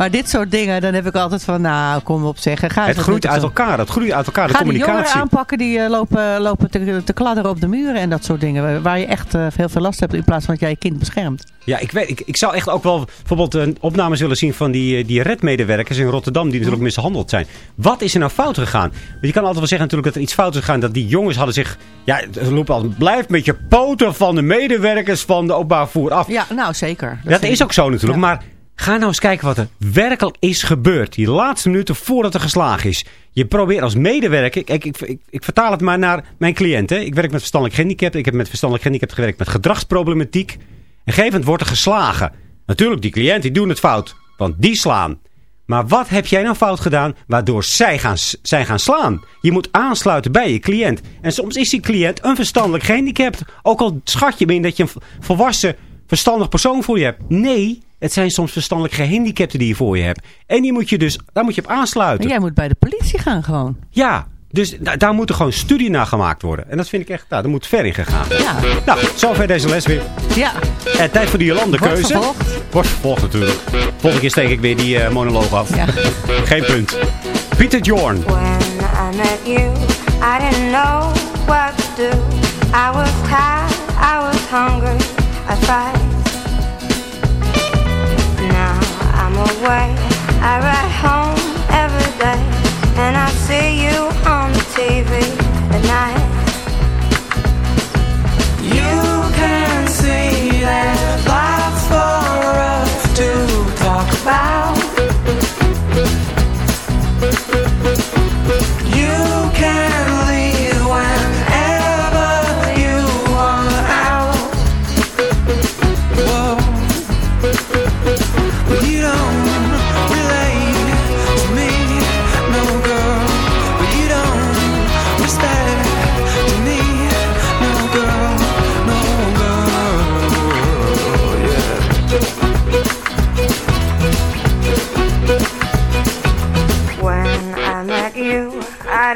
Maar dit soort dingen, dan heb ik altijd van, nou, kom op zeggen. Ga het groeit uit elkaar, het groeit uit elkaar, de Ga communicatie. Ga jongeren aanpakken die uh, lopen, lopen te, te, kladderen op de muren en dat soort dingen. Waar je echt uh, heel veel last hebt in plaats van dat jij je kind beschermt. Ja, ik, weet, ik, ik zou echt ook wel bijvoorbeeld een opnames willen zien van die, die redmedewerkers in Rotterdam die natuurlijk mishandeld zijn. Wat is er nou fout gegaan? Want je kan altijd wel zeggen natuurlijk dat er iets fout is gegaan. Dat die jongens hadden zich, ja, lopen altijd, blijf met je poten van de medewerkers van de openbaar voer af. Ja, nou zeker. Dat, dat is ook zo natuurlijk, ja. maar... Ga nou eens kijken wat er werkelijk is gebeurd. Die laatste minuten voordat er geslagen is. Je probeert als medewerker. Ik, ik, ik, ik vertaal het maar naar mijn cliënten. Ik werk met verstandelijk gehandicapten. Ik heb met verstandelijk gehandicapten gewerkt met gedragsproblematiek. En gegeven wordt er geslagen. Natuurlijk, die cliënten die doen het fout. Want die slaan. Maar wat heb jij nou fout gedaan waardoor zij gaan, s- zij gaan slaan? Je moet aansluiten bij je cliënt. En soms is die cliënt een verstandelijk gehandicapt. Ook al schat je in dat je een volwassen, verstandig persoon voor je hebt. Nee, het zijn soms verstandelijk gehandicapten die je voor je hebt. En die moet je dus, daar moet je op aansluiten. En jij moet bij de politie gaan gewoon. Ja, dus da- daar moet er gewoon studie naar gemaakt worden. En dat vind ik echt, nou, daar moet ver in gegaan. Ja. Nou, zover deze les weer. Ja. Eh, tijd voor de Jolande Wordt keuze. vervolgd. Wordt vervolgd natuurlijk. Volgende keer steek ik weer die eh, monoloog af. Ja. Geen punt. Pieter Jorn. When I met you, I didn't know what to do. I was tired, I was hungry, I fight. Away, I ride home every day, and I see you on the TV at night.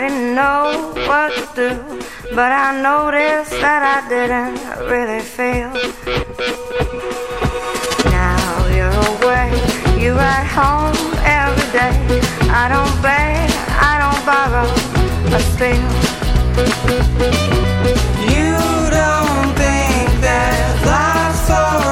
Didn't know what to do, but I noticed that I didn't really feel. Now you're away, you ride home every day. I don't beg, I don't borrow, but still. You don't think there's lots for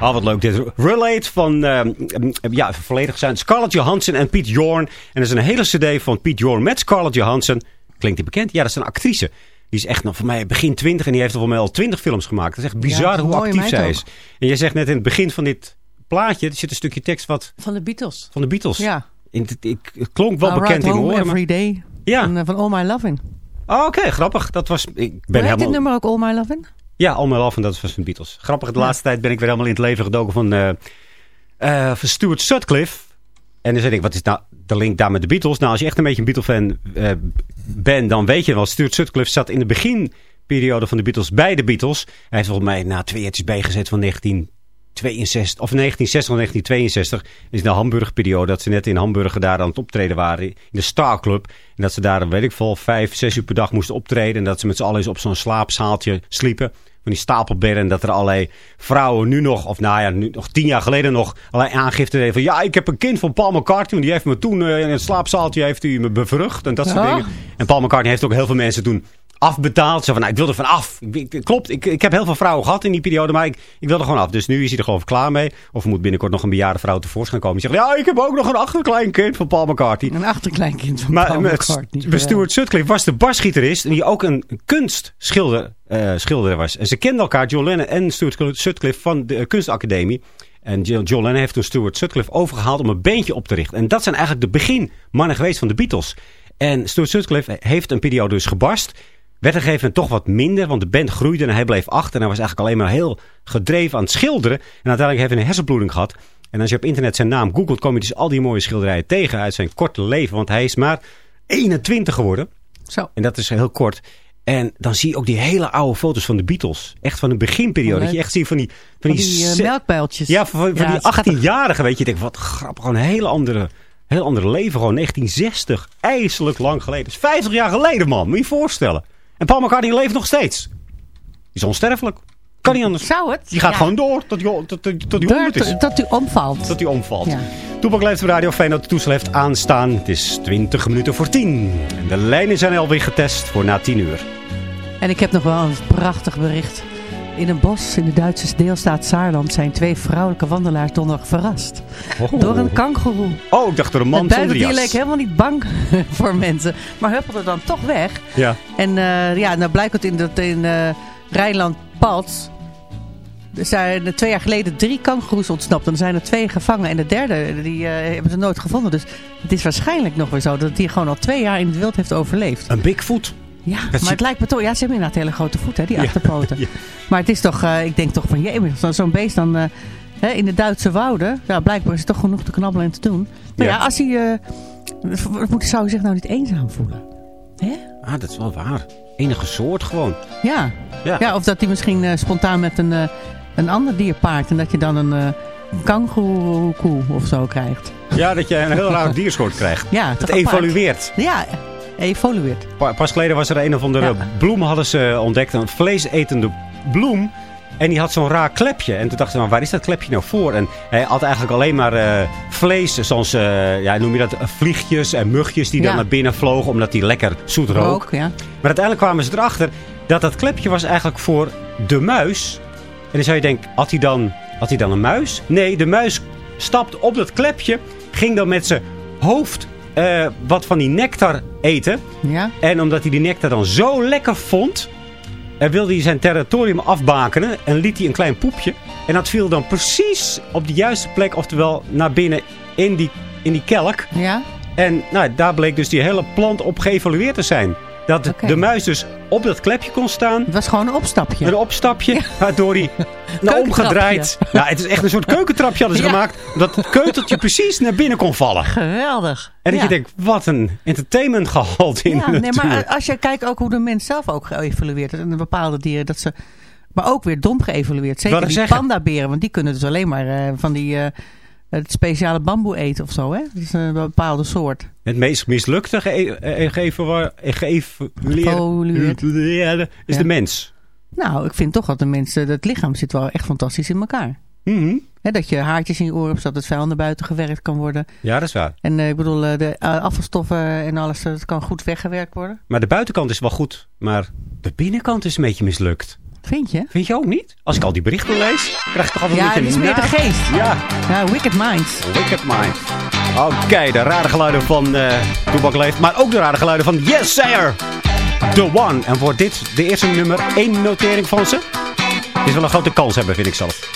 Oh, wat leuk dit. Relate van, ehm, ja, even volledig zijn. Scarlett Johansson en Piet Jorn. En er is een hele cd van Piet Jorn met Scarlett Johansson. Klinkt die bekend? Ja, dat is een actrice. Die is echt nog voor mij begin 20 en die heeft al voor mij al 20 films gemaakt. Dat is echt bizar dat hoe actief zij ook. is. En jij zegt net in het begin van dit plaatje, er zit een stukje tekst wat Van de Beatles. van de Beatles. Ja. In ik, het klonk wel bekend in maar- every day. Ja. Van, eh, van All My Lovin'. Oh, Oké, grappig. Dat was, ik ben heet dit helemaal... nummer ook All My Lovin'? Ja, All My Love en dat was van de Beatles. Grappig, de Ja. laatste tijd ben ik weer helemaal in het leven gedoken van, eh eh, van Stuart Sutcliffe. En dan zeg ik, wat is nou de link daar met de Beatles? Nou, als je echt een beetje een Beatle-fan eh, bent, dan weet je wel. Stuart Sutcliffe zat in de beginperiode van de Beatles bij de Beatles. Hij heeft volgens mij na twee jaartjes bijgezet van 1962, of 1960 of 1962. is de Hamburg-periode dat ze net in Hamburg daar aan het optreden waren. In de Star Club. En dat ze daar, weet ik veel, vijf, zes uur per dag moesten optreden. En dat ze met z'n allen eens op zo'n slaapzaaltje sliepen. Die stapelbedden. En dat er allerlei vrouwen nu nog, of nou ja, nu, nog tien jaar geleden nog, allerlei aangifte deden van... Ja, ik heb een kind van Paul McCartney. Want die heeft me toen eh, in het slaapzaaltje heeft hij me bevrucht. En dat soort dingen. En Paul McCartney heeft ook heel veel mensen toen afbetaald. Zo van, nou, ik wil er van af. Ik- klopt, ik, ik heb heel veel vrouwen gehad in die periode, maar ik, ik wil er gewoon af. Dus nu is hij er geloof ik klaar mee. Of er moet binnenkort nog een bejaarde vrouw tevoorschijn komen. Die zegt, ja, ik heb ook nog een achterkleinkind van Paul McCartney. Een achterkleinkind van Maar Paul McCartney. met Stuart Sutcliffe was de basgitarist en die ook een kunstschilder eh, schilder was. En ze kenden elkaar, John Lennon en Stuart Sutcliffe van de eh, kunstacademie. En John Lennon heeft toen Stuart Sutcliffe overgehaald om een beentje op te richten. En dat zijn eigenlijk de beginmannen geweest van de Beatles. En Stuart Sutcliffe heeft een periode dus gebarst. Werd er gegeven toch wat minder, want de band groeide en hij bleef achter. En hij was eigenlijk alleen maar heel gedreven aan het schilderen. En uiteindelijk heeft hij een hersenbloeding gehad. En als je op internet zijn naam googelt, kom je dus al die mooie schilderijen tegen uit zijn korte leven. Want hij is maar 21 geworden. Zo. En dat is heel kort. En dan zie je ook die hele oude foto's van de Beatles. Echt van de beginperiode. Oh, dat je echt ziet van die... Van Van die eh. Ja, van, van Ja, die het is schattig. 18-jarigen, weet je. Je denkt, wat grappig. Gewoon een hele andere, Heel ander leven gewoon. 1960. IJselijk lang geleden. Dat is 50 jaar geleden, man. Moet je je voorstellen. En Paul McCartney leeft nog steeds. Die is onsterfelijk. Kan niet anders. Zou het? Die gaat Ja. gewoon door tot hij tot, tot, tot hij Door- 100 is. tot, u omvalt. Tot hij omvalt. Ja. Toepak leeft op Radio Fijn dat de toestel heeft aanstaan. Het is 20 minuten voor 10. En de lijnen zijn alweer getest voor na 10 uur. En ik heb nog wel een prachtig bericht. In een bos in de Duitse deelstaat Saarland zijn twee vrouwelijke wandelaars donderdag verrast. Oh. Door een kangoeroe. Oh, ik dacht door een man het zonder jas. leek helemaal niet bang voor mensen. Maar huppelde dan toch weg. Ja. En eh, ja, nou blijkt het in, dat in eh Rijnland-Pals... Er zijn twee jaar geleden drie kangoeroes ontsnapt. En er zijn er twee gevangen. En de derde, die eh, hebben ze nooit gevonden. Dus het is waarschijnlijk nog weer zo dat die gewoon al twee jaar in het wild heeft overleefd. Een Bigfoot. Ja, Dat maar het lijkt me toch... Ja, ze hebben inderdaad hele grote voeten, hè, die Ja, achterpoten. ja. Maar het is toch... eh, ik denk toch van... Jee, zo- zo'n beest dan... eh, hè, in de Duitse wouden... Ja, blijkbaar is er toch genoeg te knabbelen en te doen. Maar ja, Ja. als hij... v- moet, zou hij zich nou niet eenzaam voelen? Hè? Ah, dat is wel waar. Enige soort gewoon. Ja. Ja. ja. of dat hij misschien spontaan met een, een ander dier paart. En dat je dan een uh, kangoeroe of zo krijgt. Ja, dat je een heel raar diersoort krijgt. Ja, Het evolueert. Ja, evolueert. Pa- Pas geleden was er een of andere Ja. bloem hadden ze ontdekt. Een vleesetende bloem. En die had zo'n raar klepje. En toen dachten ze, maar waar is dat klepje nou voor? En hij had eigenlijk alleen maar eh, vlees. Zoals, eh, ja, noem je dat, vliegjes en mugjes die dan naar binnen vlogen. Omdat die lekker zoet rook. Rook, ja. Maar uiteindelijk kwamen ze erachter dat dat klepje was eigenlijk voor de muis. En dan zou je denken, had hij dan, had hij dan een muis? Nee, de muis stapt op dat klepje. Ging dan met zijn hoofd eh, wat van die nectar eten. Ja. En omdat hij die nectar dan zo lekker vond... eh, wilde hij zijn territorium afbakenen. En liet hij een klein poepje. En dat viel dan precies op de juiste plek. Oftewel naar binnen in die, in die kelk. Ja. En nou, daar bleek dus die hele plant op geëvalueerd te zijn. Dat de muis dus op dat klepje kon staan. Het was gewoon een opstapje. Een opstapje, waardoor hij omgedraaid. Nou, het is echt een soort keukentrapje hadden ze Ja. gemaakt. Dat het keuteltje precies naar binnen kon vallen. Geweldig. En dat Ja. je denkt, wat een entertainment gehalte in Ja, de nee, maar als je kijkt ook hoe de mens zelf ook geëvalueerd. En de bepaalde dieren, dat ze... Maar ook weer dom geëvalueerd. Zeker die pandaberen. Want die kunnen dus alleen maar eh, van die... eh, het speciale bamboe eten of zo, hè? Dat is een bepaalde soort. Het meest mislukte ge- eh, eh, geëvalueerde is de mens. Nou, ik vind toch dat de mensen... Het lichaam zit wel echt fantastisch in elkaar. Mhm. Dat je haartjes in je oren hebt, zodat het vuil naar buiten gewerkt kan worden. Ja, dat is waar. En eh, ik bedoel, eh, de eh, afvalstoffen en alles, eh, dat kan goed weggewerkt worden. Maar de buitenkant is wel goed. Maar de binnenkant is een beetje mislukt. Vind je? Vind je ook niet? Als ik al die berichten lees, krijg ik toch altijd Ja, een het beetje... is meer de geest. Ja, Ja, Wicked Minds. Wicked Mind. Oké, de rare geluiden van eh Toebak Leeft. Maar ook de rare geluiden van Yes Sayer. The One. En wordt dit de eerste nummer 1 notering van ze? Het is wel een grote kans hebben, vind ik zelf.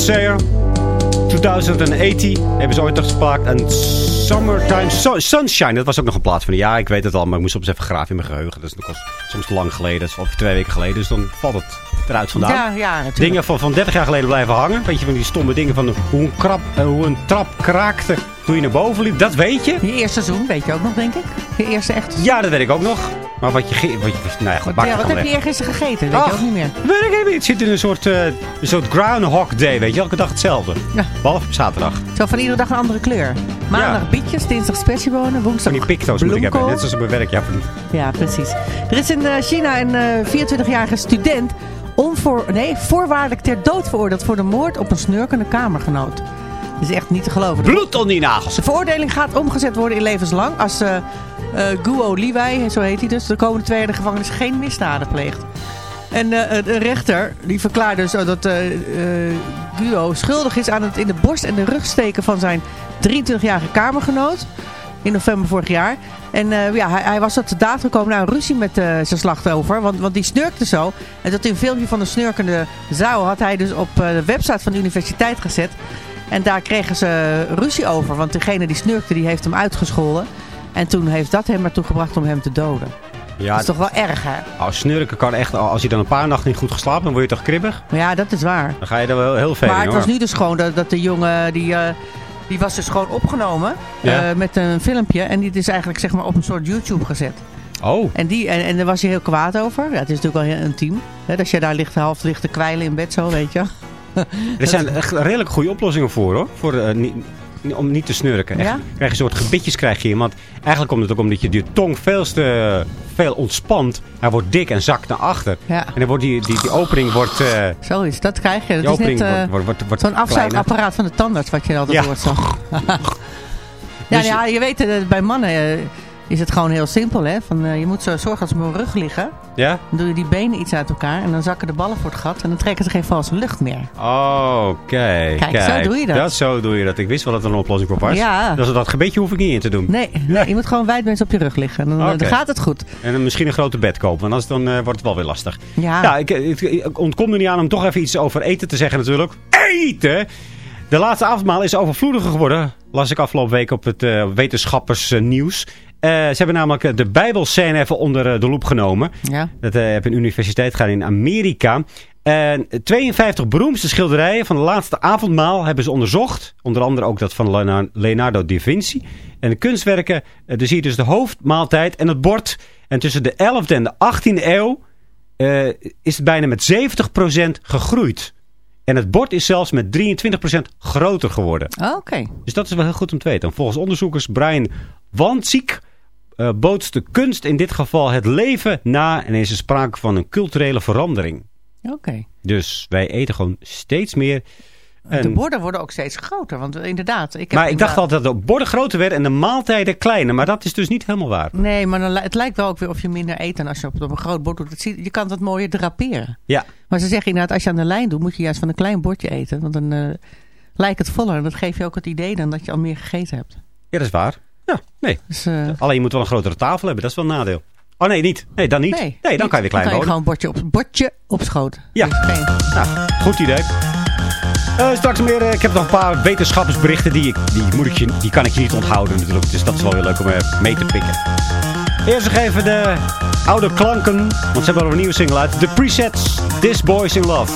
Yes, Sayer. 2080 hebben ze ooit gemaakt. En Summertime Sun- Sunshine, dat was ook nog een plaats van. Ja, ik weet het al, maar ik moest soms even graven in mijn geheugen. Dat is soms te lang geleden. Dat is twee weken geleden. Dus dan valt het eruit vandaan. Ja, ja, natuurlijk. Dingen van, van 30 jaar geleden blijven hangen. Weet je, van die stomme dingen van hoe een, krab, eh, hoe een trap kraakte toen je naar boven liep. Dat weet je. Je eerste seizoen weet je ook nog, denk ik. Je eerste echt. Ja, dat weet ik ook nog. Maar wat je... ge- Wat je nou ja, goed, Wat, bak ja, wat gewoon heb je eergisteren gegeten? Weet je Ach. ook niet meer. Weet ik niet. Het zit in een soort, eh, een soort Groundhog Day, weet je. Elke dag hetzelfde. Ja. Behalve op zaterdag. Zo van iedere dag een andere kleur. Maandag bietjes, dinsdag spessiebonen, woensdag Van die picto's moet ik hebben. Net zoals op mijn werk. Ja, van die- Ja, precies. Er is in eh, China een eh, 24-jarige student onvoor, nee, voorwaardelijk ter dood veroordeeld voor de moord op een snurkende kamergenoot. Dat is echt niet te geloven. Bloed op die nagels. De veroordeling gaat omgezet worden in levenslang als eh eh, Guo Liwei, zo heet hij dus, de komende twee jaar de gevangenis geen misdaden pleegt. En eh, de rechter die verklaart dus eh, dat eh Guo schuldig is aan het in de borst en de rug steken van zijn 23-jarige kamergenoot. In november vorig jaar. En ja, hij, hij was tot de daad gekomen na een ruzie met eh, zijn slachtoffer. Want, want die snurkte zo. En dat in een filmpje van de snurkende zaal had hij dus op de website van de universiteit gezet. En daar kregen ze ruzie over. Want degene die snurkte, die heeft hem uitgescholden. En toen heeft dat hem ertoe gebracht om hem te doden. Ja, dat is toch wel erg, hè? Oh, snurken kan echt, als je dan een paar nachten niet goed geslapen, dan word je toch kribbig? Ja, dat is waar. Dan ga je er wel heel veel maar in, het hoor. was nu dus gewoon dat, dat de jongen, die, eh, die was dus gewoon opgenomen Ja. eh, met een filmpje. En die is eigenlijk zeg maar op een soort YouTube gezet. Oh. En, die, en, en daar was hij heel kwaad over. Ja, het is natuurlijk wel heel intiem. Hè, dat je daar ligt, half ligt te kwijlen in bed zo, weet je. Er zijn echt redelijk goede oplossingen voor, hoor. Voor, eh, om niet te snurken. Echt, Ja? krijg je een soort gebitjes krijg je. Want eigenlijk komt het ook omdat je die tong veel te veel ontspant. Hij wordt dik en zakt naar achter. Ja. En dan wordt die, die, die opening wordt... eh, Zoiets, dat krijg je. Dat is net eh, wordt, wordt, wordt, zo'n afzuigapparaat van de tandarts wat je altijd Ja. hoort. Zo. ja, Dus- ja, je weet, eh, bij mannen is het gewoon heel simpel. Hè? Van, eh, je moet zo zorgen dat ze op hun rug liggen. Ja? Dan doe je die benen iets uit elkaar en dan zakken de ballen voor het gat. En dan trekken ze geen valse lucht meer. Oké, Kijk, zo doe je dat. Zo doe je dat. Ik wist wel dat er een oplossing voor was. Ja. Dus dat gebedje hoef ik niet in te doen. Nee, nee, je moet gewoon wijdbeens op je rug liggen. Dan, Oké. dan gaat het goed. En dan misschien een grote bed kopen, want anders dan, eh, wordt het wel weer lastig. Ja. Ja, ik, ik, ik ontkom er niet aan om toch even iets over eten te zeggen natuurlijk. Eten! De laatste avondmaal is overvloediger geworden. Las ik afgelopen week op het eh, wetenschappersnieuws. Eh, ze hebben namelijk eh, de Bijbelscène even onder eh, de loep genomen. Ja. Dat eh, heb een universiteit gedaan in Amerika. En 52 beroemdste schilderijen van de laatste avondmaal hebben ze onderzocht. Onder andere ook dat van Leonardo- da Vinci. En de kunstwerken, eh, daar zie je dus de hoofdmaaltijd en het bord. En tussen de 11e en de 18e eeuw is het bijna met 70% gegroeid. En het bord is zelfs met 23% groter geworden. Oh, Oké. Dus dat is wel heel goed om te weten. En volgens onderzoekers Brian Wanziek eh bootst de kunst in dit geval het leven na en is er sprake van een culturele verandering. Oké. Dus wij eten gewoon steeds meer. De En- borden worden ook steeds groter. Want inderdaad. Ik heb maar ik dacht altijd dat de borden groter werden en de maaltijden kleiner. Maar dat is dus niet helemaal waar. Nee, maar dan, het lijkt wel ook weer of je minder eet dan als je op, op een groot bord doet. Het ziet, je kan het wat mooier draperen. Ja, Maar ze zeggen inderdaad, als je aan de lijn doet, moet je juist van een klein bordje eten. Want dan eh, lijkt het voller. En dat geeft je ook het idee dan dat je al meer gegeten hebt. ja dat is waar. Ja, nee. Dus, eh, Alleen je moet wel een grotere tafel hebben. Dat is wel een nadeel. Oh nee, niet. Nee, dan niet. Nee, dan kan je weer klein Dan kan je gewoon bordje op, bordje op schoot. Ja. Dus geen- Nou, goed idee. Eh, straks meer. eh, ik heb nog een paar wetenschappersberichten. Die, ik, die, moet ik je, die kan ik je niet onthouden natuurlijk. Dus dat is wel weer leuk om mee te pikken. Eerst nog even de oude klanken. Want ze hebben al een nieuwe single uit. The Presets. This Boys in Love.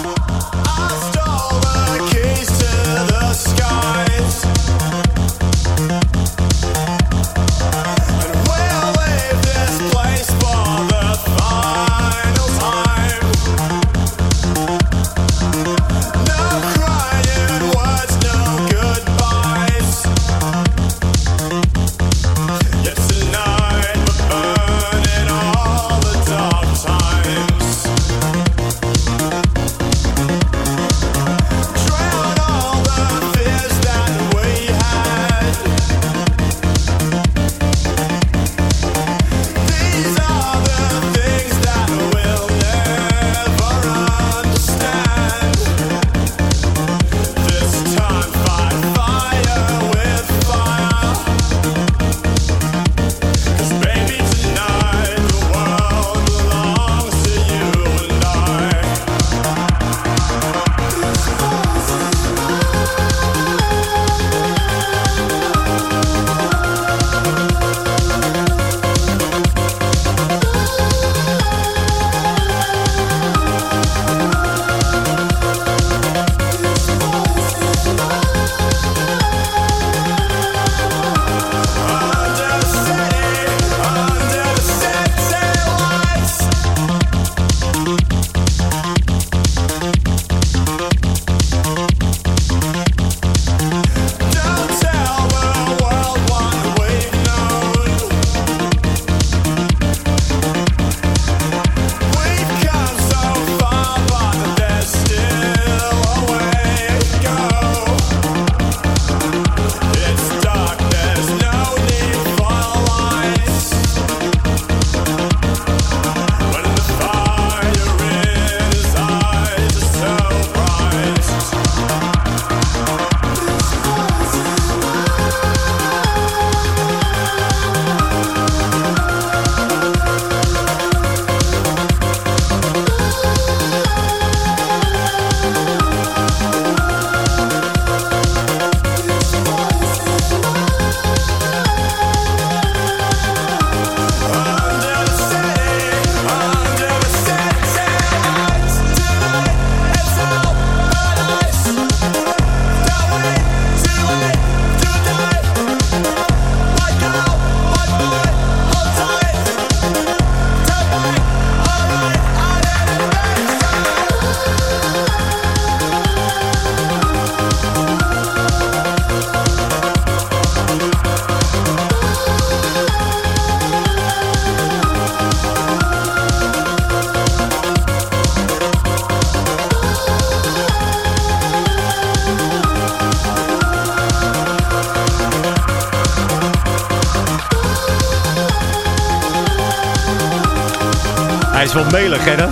Hij is wel melig, hè?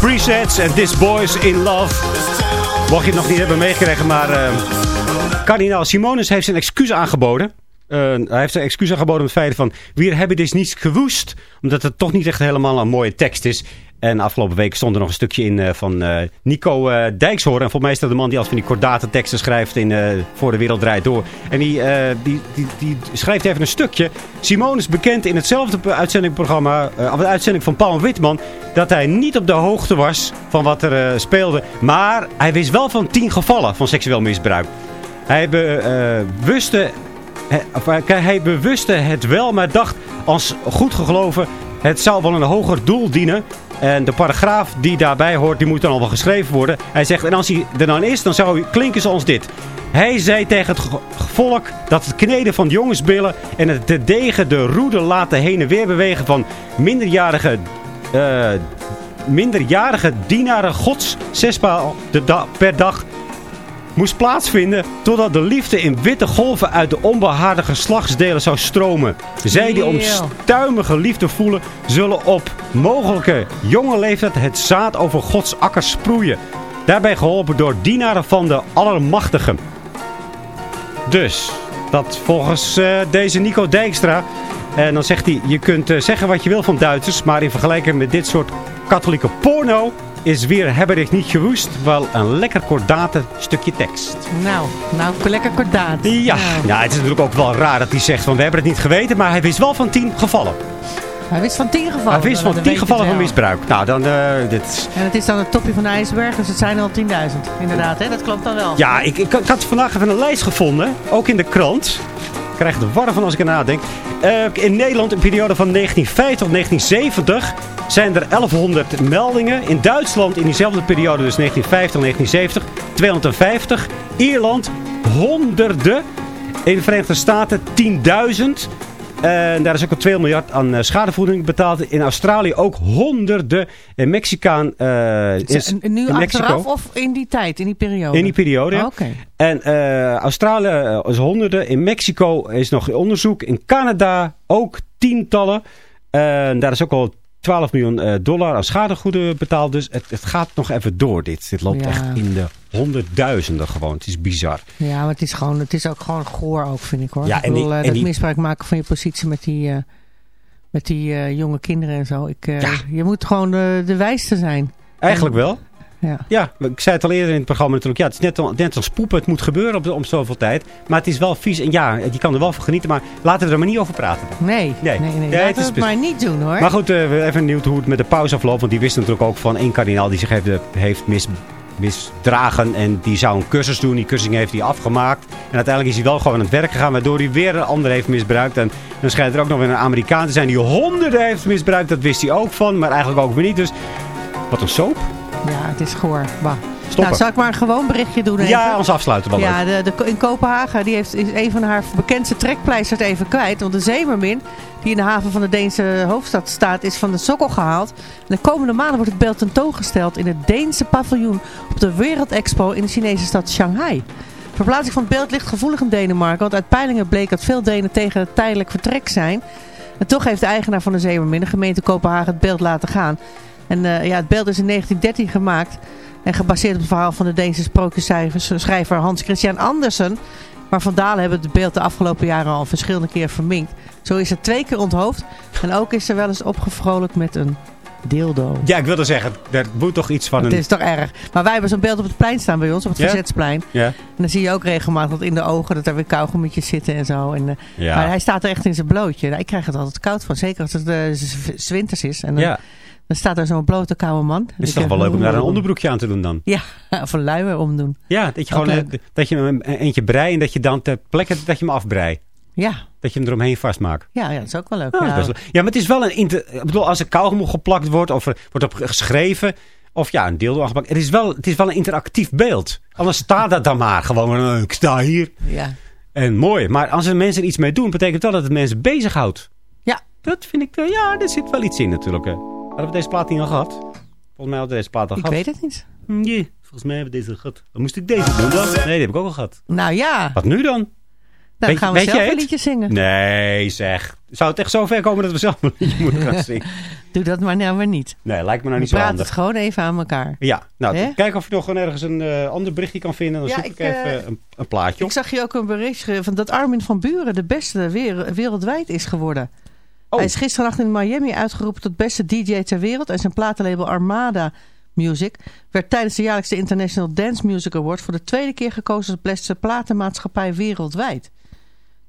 Presets en This Boys in Love. Mocht je het nog niet hebben meegekregen, maar... eh, kardinaal Simonus heeft zijn excuus aangeboden. Eh, hij heeft zijn excuus aangeboden met het feit van... We hebben dus niets gewoest. Omdat het toch niet echt helemaal een mooie tekst is. En afgelopen week stond er nog een stukje in eh, van eh, Nico eh Dijkshoorn. En volgens mij is dat de man die altijd van die kordate teksten schrijft in, voor de wereld draait door. En die, die, die, die schrijft even een stukje. Simon is bekend in hetzelfde uitzendingprogramma, of de uitzending van Paul Witman, dat hij niet op de hoogte was van wat er speelde. Maar hij wist wel van tien gevallen van seksueel misbruik. Hij bewustte, of hij- bewustte het wel, maar dacht als goed geloven, het zou wel een hoger doel dienen. En de paragraaf die daarbij hoort, die moet dan al wel geschreven worden. Hij zegt, en als hij er dan is, dan zou hij klinken zoals dit. Hij zei tegen het volk dat het kneden van jongensbillen en het te degen de roede laten heen en weer bewegen van minderjarige, eh, minderjarige dienaren gods zesmaal de da- per dag moest plaatsvinden totdat de liefde in witte golven uit de onbehaarde geslachtsdelen zou stromen. Zij die onstuimige liefde voelen, zullen op mogelijke jonge leeftijd het zaad over Gods akker sproeien. Daarbij geholpen door dienaren van de Allermachtige. Dus, dat volgens eh, deze Nico Dijkstra. En dan zegt hij, je kunt eh, zeggen wat je wil van Duitsers, maar in vergelijking met dit soort katholieke porno is weer Hebberich niet gewoest, wel een lekker kordate stukje tekst. Nou, nou, lekker kordaat. Ja, ja, het is natuurlijk ook wel raar dat hij zegt van we hebben het niet geweten, maar hij wist wel van tien gevallen. Hij wist van tien gevallen. hij wist Nou, van tien gevallen van misbruik. Nou, dan, eh, dit... En het is dan het topje van de ijsberg, dus het zijn al 10.000. Inderdaad, hè? dat klopt dan wel. Ja, ik, ik, ik had vandaag even een lijst gevonden, ook in de krant. Krijg er warm van als ik er nadenk. Eh, in Nederland, in de periode van 1950 tot 1970, zijn er 1100 meldingen. In Duitsland, in diezelfde periode, dus 1950 1970, 250. Ierland, honderden. In de Verenigde Staten, 10.000. En daar is ook al 2 miljard aan eh, schadevoeding betaald. In Australië ook honderden. In Mexicaan eh, is En nu in Mexico. achteraf of in die tijd, in die periode? In die periode. Oké. En eh, Australië is honderden. In Mexico is nog onderzoek. In Canada ook tientallen. En daar is ook al 12 miljoen eh, dollar aan schadegoeden betaald. Dus het, het gaat nog even door dit. Dit loopt Ja. echt in de honderdduizenden gewoon. Het is bizar. Ja, maar het is, gewoon, het is ook gewoon goor ook, vind ik hoor. Ja, ik die- bedoel, eh, dat die- misbruik maken van je positie met die, eh, met die jonge kinderen en zo. Ik, Je moet gewoon eh, de wijste zijn. Eigenlijk wel. Ja. Ja, ik zei het al eerder in het programma natuurlijk. Ja, het is net, al- net als poepen. Het moet gebeuren op, om zoveel tijd. Maar het is wel vies. En ja, je kan er wel van genieten. Maar laten we er maar niet over praten. Nee, Nee. nee, nee. Ja, Laten het we het maar niet doen hoor. Maar goed, eh, even benieuwd hoe het met de pauze afloopt. Want die wist natuurlijk ook van één kardinaal die zich heeft, heeft mis, misdragen. En die zou een cursus doen. Die cursus heeft hij afgemaakt. En uiteindelijk is hij wel gewoon aan het werk gegaan. Waardoor hij weer een ander heeft misbruikt. En dan schijnt er ook nog weer een Amerikaan te zijn die honderden heeft misbruikt. Dat wist hij ook van. Maar eigenlijk ook weer niet. Dus wat een soap. Ja, het is goor. Bah. Stoppen. Nou, zal ik maar een gewoon berichtje doen? even? Ja, ons afsluiten wel Ja, de, de, in Kopenhagen die heeft, is een van haar bekendste trekpleisters even kwijt. Want de Zeemermin, die in de haven van de Deense hoofdstad staat, is van de sokkel gehaald. En de komende maanden wordt het beeld tentoongesteld in het Deense paviljoen op de Wereldexpo in de Chinese stad Shanghai. Verplaatsing van het beeld ligt gevoelig in Denemarken, want uit peilingen bleek dat veel Denen tegen het tijdelijk vertrek zijn. En toch heeft de eigenaar van de Zeemermin, de gemeente Kopenhagen, het beeld laten gaan. En eh, ja, het beeld is in 1913 gemaakt. En gebaseerd op het verhaal van de Deense sprookjesschrijver Hans Christian Andersen. Maar Van Dalen hebben het beeld de afgelopen jaren al verschillende keer verminkt. Zo is het twee keer onthoofd. En ook is er wel eens opgevrolijkt met een dildo. Ja, ik wilde zeggen, er moet toch iets van Het een... is toch erg. Maar wij hebben zo'n beeld op het plein staan bij ons, op het? Verzetsplein. Ja. En dan zie je ook regelmatig in de ogen dat er weer kauwgommetjes zitten en zo. En, eh, Ja. Maar hij staat er echt in zijn blootje. Nou, ik krijg het altijd koud van. Zeker als het eh, winters is. En dan, Ja. Dan staat er zo'n blote koude man. Het is toch wel leuk om daar een onderbroekje aan te doen dan. Ja, of een luier omdoen. Ja, dat je Ook gewoon leuk. eh, dat je hem een eentje brei en dat je dan ter plekke dat je hem afbrei. Ja. Dat je hem eromheen vastmaakt. Ja, ja, dat is ook wel leuk. Ja, dat ja. maar het is wel een... Inter ik bedoel, als er kauwgom geplakt wordt of er wordt op geschreven... Of ja, een deel aangepakt. Het is, wel, het is wel een interactief beeld. Anders staat dat dan maar. Gewoon, eh, ik sta hier. Ja. En mooi. Maar als er mensen iets mee doen, betekent wel dat het mensen bezighoudt. Ja. Dat vind ik... eh, ja, er zit wel iets in natuurlijk. hè. Hadden we deze plaat niet al gehad? Volgens mij hadden we deze plaat al Ik gehad. weet het niet. Nee, volgens mij hebben we deze al gehad. Dan moest ik deze doen dan? Nee, die heb ik ook al gehad. Nou ja. Wat nu dan? dan gaan we zelf een liedje zingen. Nee, zeg. Zou het echt zo ver komen dat we zelf een liedje moeten gaan zingen? Doe dat maar nou maar niet. Nee, lijkt me nou We niet zo praten het handig. gewoon even aan elkaar. Ja, nou, kijk of je nog ergens een eh, ander berichtje kan vinden. Dan Ja, zoek ik, ik, eh, even een, een plaatje op. Ik zag je ook een berichtje van dat Armin van Buren de beste wer- wereldwijd is geworden. Oh. Hij is gisternacht in Miami uitgeroepen tot beste DJ ter wereld. En zijn platenlabel Armada Music werd tijdens de jaarlijkse International Dance Music Award voor de tweede keer gekozen als beste platenmaatschappij wereldwijd.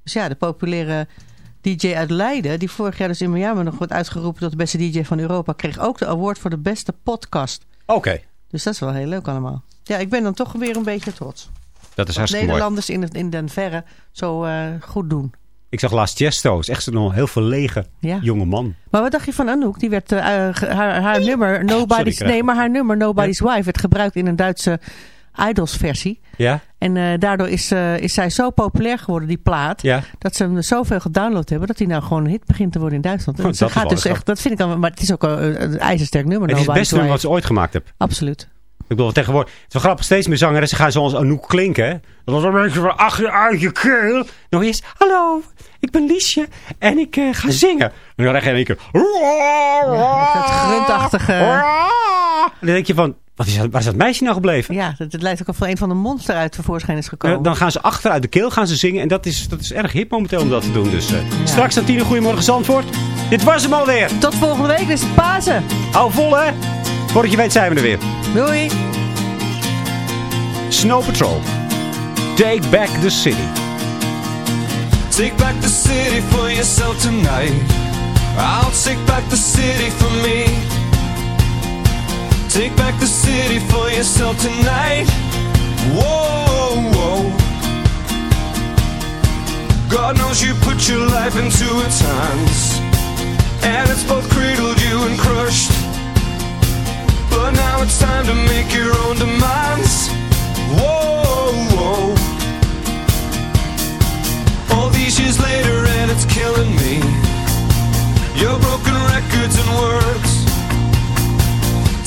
Dus ja, de populaire DJ uit Leiden, die vorig jaar dus in Miami nog wordt uitgeroepen tot de beste DJ van Europa, kreeg ook de award voor de beste podcast. Oké, Dus dat is wel heel leuk allemaal. Ja, ik ben dan toch weer een beetje trots. dat is hartstikke mooi. Nederlanders in, het, in den verre zo eh, goed doen. Ik zag laatst Chesto. is echt zo'n heel verlegen Ja. jonge man. Maar wat dacht je van Anouk? Die werd, eh, haar, haar nummer, Nobody's, Sorry, nee, maar haar nummer Nobody's Wife werd gebruikt in een Duitse Idols versie. Ja? En eh, daardoor is, eh, is zij zo populair geworden, die plaat, Ja. dat ze hem zoveel gedownload hebben, dat hij nou gewoon een hit begint te worden in Duitsland. Oh, dat gaat dus echt, dat vind ik dan, maar het is ook een, een ijzersterk nummer. Het is het beste nummer wat ze ooit gemaakt hebben. Absoluut. Ik bedoel, tegenwoordig... Het is wel grappig, steeds meer zangeressen gaan zoals Anouk klinken. Dat was een beetje van achter uit je keel. Nog eerst, hallo, ik ben Liesje en ik eh, ga zingen. En dan krijg je in één keer... dat gruntachtige... En dan denk je van, wat is dat, waar is dat meisje nou gebleven? Ja, dat, het lijkt ook of er een van de monster uit tevoorschijn is gekomen. En dan gaan ze achter uit de keel gaan ze zingen. En dat is, dat is erg hip momenteel om dat te doen. Dus eh, straks aan tien uur, Goedemorgen Zandvoort. Dit was hem alweer. Tot volgende week, dus het Pasen. Hou vol hè. Voordat je weet zijn we er weer. Doei. Snow Patrol. Take back the city. Take back the city for yourself tonight. I'll take back the city for me. Take back the city for yourself tonight. Whoa, whoa. God knows you put your life into its hands. And it's both cradled you and crushed. But now it's time to make your own demands. Whoa, whoa. All these years later and it's killing me. Your broken records and words.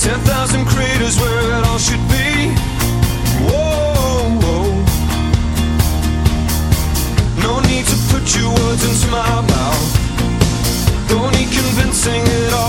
10,000 craters where it all should be. Whoa, whoa. No need to put your words into my mouth. Don't need convincing at all